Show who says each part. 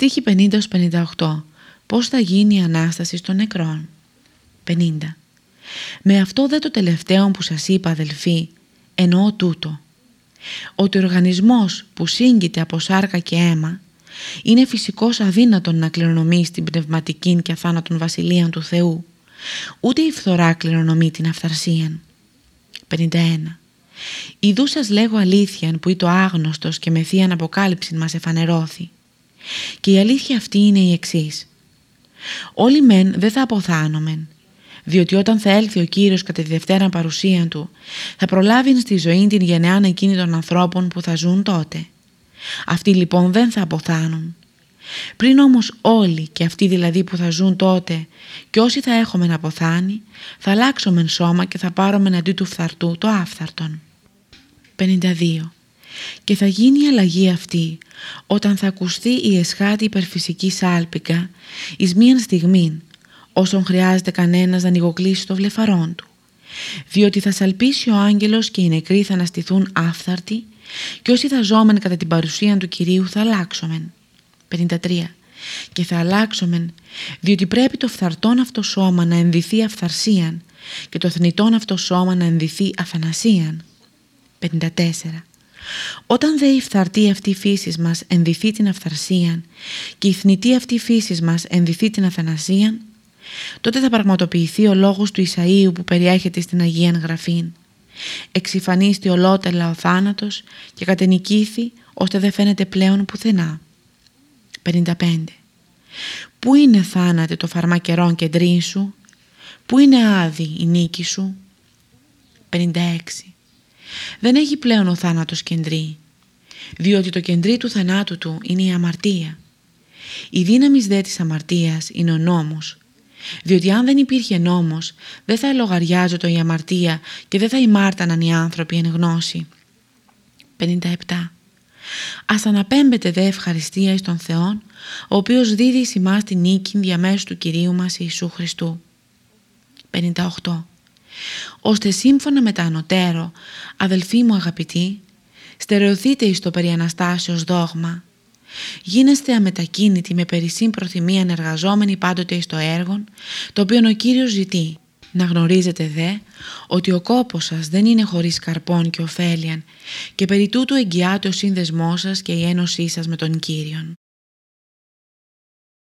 Speaker 1: Στίχη 50-58 Πώς θα γίνει η Ανάσταση των νεκρών 50 Με αυτό δε το τελευταίο που σας είπα αδελφοί εννοώ τούτο. Ότι ο οργανισμός που σύγκυται από σάρκα και αίμα είναι φυσικός αδύνατον να κληρονομεί στην πνευματική και αθάνατον βασιλεία του Θεού. Ούτε η φθορά κληρονομεί την αυθαρσία 51 Ιδού σας λέγω αλήθειαν που το άγνωστος και με θείαν αποκάλυψη μας εφανερώθη και η αλήθεια αυτή είναι η εξής. Όλοι μεν δεν θα αποθάνομεν, διότι όταν θα έλθει ο Κύριος κατά τη Δευτέρα παρουσία Του, θα προλάβει στη ζωή την γενεάν εκείνη των ανθρώπων που θα ζουν τότε. Αυτοί λοιπόν δεν θα αποθάνουν. Πριν όμως όλοι και αυτοί δηλαδή που θα ζουν τότε και όσοι θα έχουμε να αποθάνει, θα αλλάξουμε σώμα και θα πάρουμε αντί του φθαρτού το άφθαρτον. 52 και θα γίνει η αλλαγή αυτή όταν θα ακουστεί η εσχάτη υπερφυσική σάλπιγγα εις μίαν στιγμήν όσον χρειάζεται κανένας να ανοιγοκλείσει το βλεφαρόν του. Διότι θα σαλπίσει ο άγγελος και οι νεκροί θα αναστηθούν άφθαρτοι και όσοι θα ζώμεν κατά την παρουσία του Κυρίου θα αλλάξομεν. 53 και θα αλλάξομεν διότι πρέπει το φθαρτόν αυτό σώμα να ενδυθεί αυθαρσίαν και το θνητόν αυτό σώμα να ενδυθεί αθανασίαν 54 όταν δε η φθαρτή αυτή φύση μας ενδυθεί την αυθαρσία και η θνητή αυτή φύση μας ενδυθεί την αθανασία, τότε θα πραγματοποιηθεί ο λόγος του Ισαΐου που περιέχεται στην Αγία Γραφήν. Εξυφανίστη ολότελα ο θάνατος και κατενικήθη ώστε δεν φαίνεται πλέον πουθενά. 55. Πού είναι θάνατε το φαρμακερόν κεντρί σου, πού είναι άδη η νίκη σου; 56. Δεν έχει πλέον ο θάνατος κεντρί, διότι το κεντρί του θανάτου του είναι η αμαρτία. Η δύναμη δε της αμαρτίας είναι ο νόμος, διότι αν δεν υπήρχε νόμος δεν θα ελογαριάζεται η αμαρτία και δεν θα ημάρταναν οι άνθρωποι εν γνώση. 57. Ας αναπέμπεται δε ευχαριστία εις τον Θεόν, ο οποίος δίδει εις εμάς την νίκη διαμέσου του Κυρίου μας Ιησού Χριστού. 58 ώστε σύμφωνα με τα ανωτέρω, αδελφοί μου αγαπητοί, στερεωθείτε εις το περί Αναστάσεως δόγμα. Γίνεστε αμετακίνητοι με περισσήν προθυμία εργαζόμενοι πάντοτε εις το έργο, το οποίο ο Κύριος ζητεί. Να γνωρίζετε δε ότι ο κόπος σας δεν είναι χωρίς καρπών και ωφέλιαν και περί τούτου εγγυάται ο σύνδεσμός σας και η ένωσή σας με τον Κύριον.